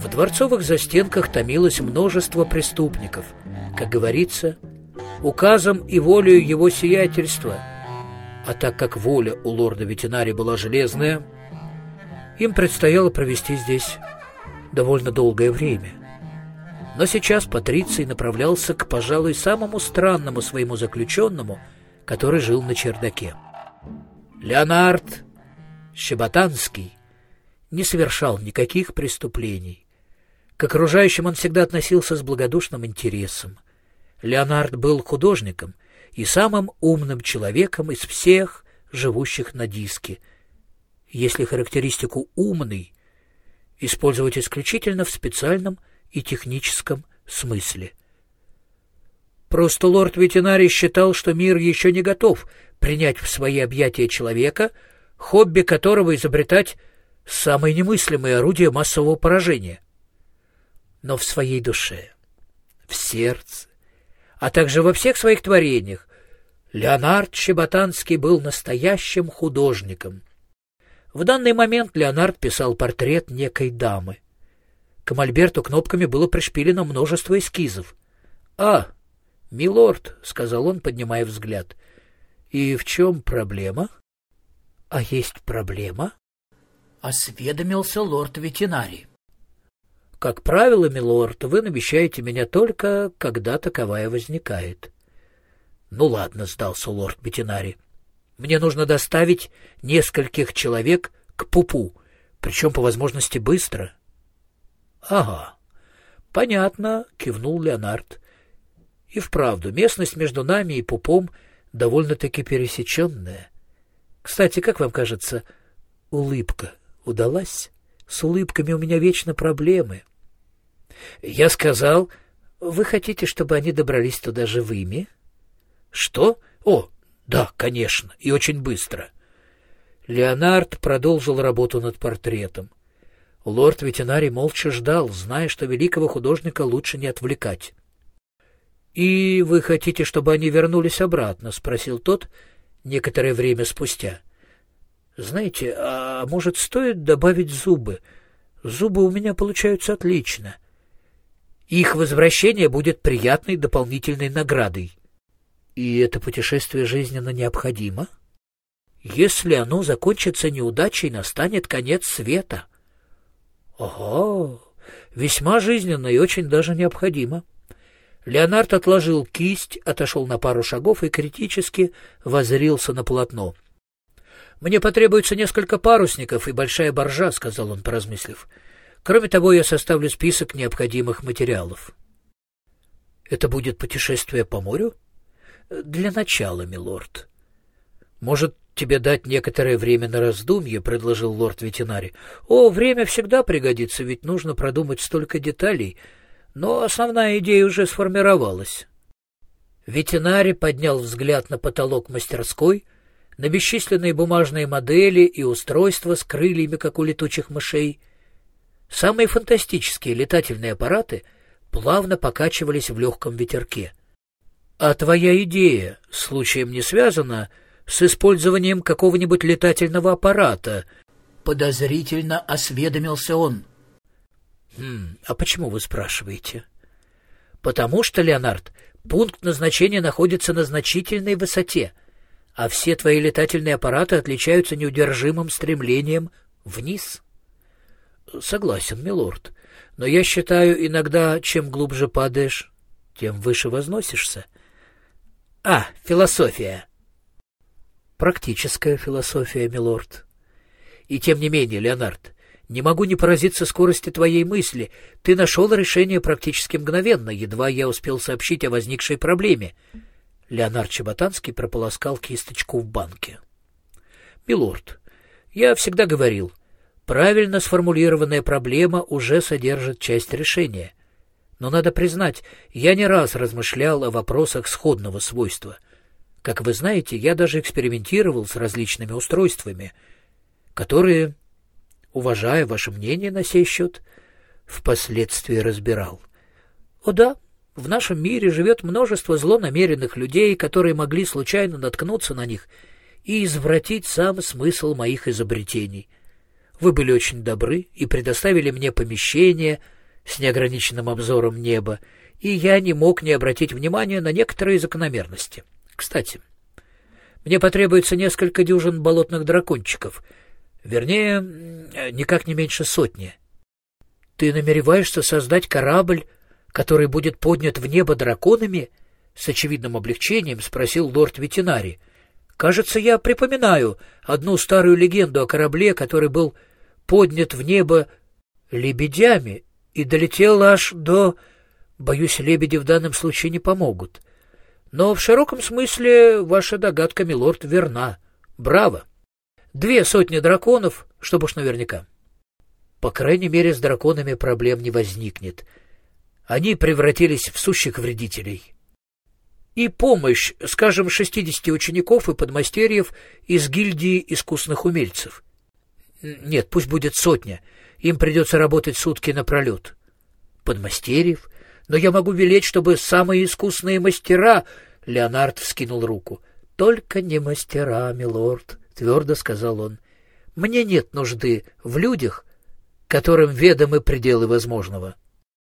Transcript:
В дворцовых застенках томилось множество преступников. Как говорится, указом и волею его сиятельства. А так как воля у лорда ветеринари была железная, им предстояло провести здесь довольно долгое время. Но сейчас Патриций направлялся к, пожалуй, самому странному своему заключенному, который жил на чердаке. Леонард Щеботанский не совершал никаких преступлений. К окружающим он всегда относился с благодушным интересом. Леонард был художником и самым умным человеком из всех живущих на диске. Если характеристику «умный» использовать исключительно в специальном и техническом смысле. Просто лорд-ветеринарий считал, что мир еще не готов принять в свои объятия человека, хобби которого изобретать самые немыслимые орудия массового поражения но в своей душе, в сердце, а также во всех своих творениях, Леонард Щеботанский был настоящим художником. В данный момент Леонард писал портрет некой дамы. К мольберту кнопками было пришпилено множество эскизов. «А, милорд», — сказал он, поднимая взгляд, — «и в чем проблема?» «А есть проблема?» — осведомился лорд-ветеринарий. Как правило, милорд, вы навещаете меня только, когда таковая возникает. — Ну ладно, — сдался лорд Бетинари. — Мне нужно доставить нескольких человек к пупу, причем по возможности быстро. — Ага, понятно, — кивнул Леонард. — И вправду, местность между нами и пупом довольно-таки пересеченная. Кстати, как вам кажется, улыбка удалась? С улыбками у меня вечно проблемы. Я сказал, вы хотите, чтобы они добрались туда живыми? Что? О, да, конечно, и очень быстро. Леонард продолжил работу над портретом. Лорд ветеринарий молча ждал, зная, что великого художника лучше не отвлекать. — И вы хотите, чтобы они вернулись обратно? — спросил тот некоторое время спустя. — Знаете, а может, стоит добавить зубы? Зубы у меня получаются отлично. Их возвращение будет приятной дополнительной наградой. И это путешествие жизненно необходимо? Если оно закончится неудачей, настанет конец света. Ого, весьма жизненно и очень даже необходимо. Леонард отложил кисть, отошел на пару шагов и критически возрился на полотно — «Мне потребуется несколько парусников и большая боржа», — сказал он, поразмыслив. «Кроме того, я составлю список необходимых материалов». «Это будет путешествие по морю?» «Для начала, милорд». «Может, тебе дать некоторое время на раздумье?» — предложил лорд ветеринари. «О, время всегда пригодится, ведь нужно продумать столько деталей. Но основная идея уже сформировалась». Ветеринари поднял взгляд на потолок мастерской — на бесчисленные бумажные модели и устройства с крыльями, как у летучих мышей. Самые фантастические летательные аппараты плавно покачивались в легком ветерке. А твоя идея случаем не связана с использованием какого-нибудь летательного аппарата? Подозрительно осведомился он. Хм, а почему вы спрашиваете? Потому что, Леонард, пункт назначения находится на значительной высоте — а все твои летательные аппараты отличаются неудержимым стремлением вниз. Согласен, милорд, но я считаю, иногда чем глубже падаешь, тем выше возносишься. А, философия. Практическая философия, милорд. И тем не менее, Леонард, не могу не поразиться скорости твоей мысли. Ты нашел решение практически мгновенно, едва я успел сообщить о возникшей проблеме. Леонард Чеботанский прополоскал кисточку в банке. «Милорд, я всегда говорил, правильно сформулированная проблема уже содержит часть решения. Но надо признать, я не раз размышлял о вопросах сходного свойства. Как вы знаете, я даже экспериментировал с различными устройствами, которые, уважая ваше мнение на сей счет, впоследствии разбирал. О да, В нашем мире живет множество злонамеренных людей, которые могли случайно наткнуться на них и извратить сам смысл моих изобретений. Вы были очень добры и предоставили мне помещение с неограниченным обзором неба, и я не мог не обратить внимания на некоторые закономерности. Кстати, мне потребуется несколько дюжин болотных дракончиков, вернее, никак не меньше сотни. Ты намереваешься создать корабль, который будет поднят в небо драконами? С очевидным облегчением спросил лорд ветеринарий. Кажется, я припоминаю одну старую легенду о корабле, который был поднят в небо лебедями и долетел аж до... Боюсь, лебеди в данном случае не помогут. Но в широком смысле ваша догадка, милорд, верна. Браво! Две сотни драконов, чтобы уж наверняка. По крайней мере, с драконами проблем не возникнет. Они превратились в сущих вредителей. И помощь, скажем, шестидесяти учеников и подмастерьев из гильдии искусных умельцев. Нет, пусть будет сотня. Им придется работать сутки напролет. Подмастерьев? Но я могу велеть, чтобы самые искусные мастера... Леонард вскинул руку. — Только не мастера, милорд, — твердо сказал он. — Мне нет нужды в людях, которым ведомы пределы возможного. —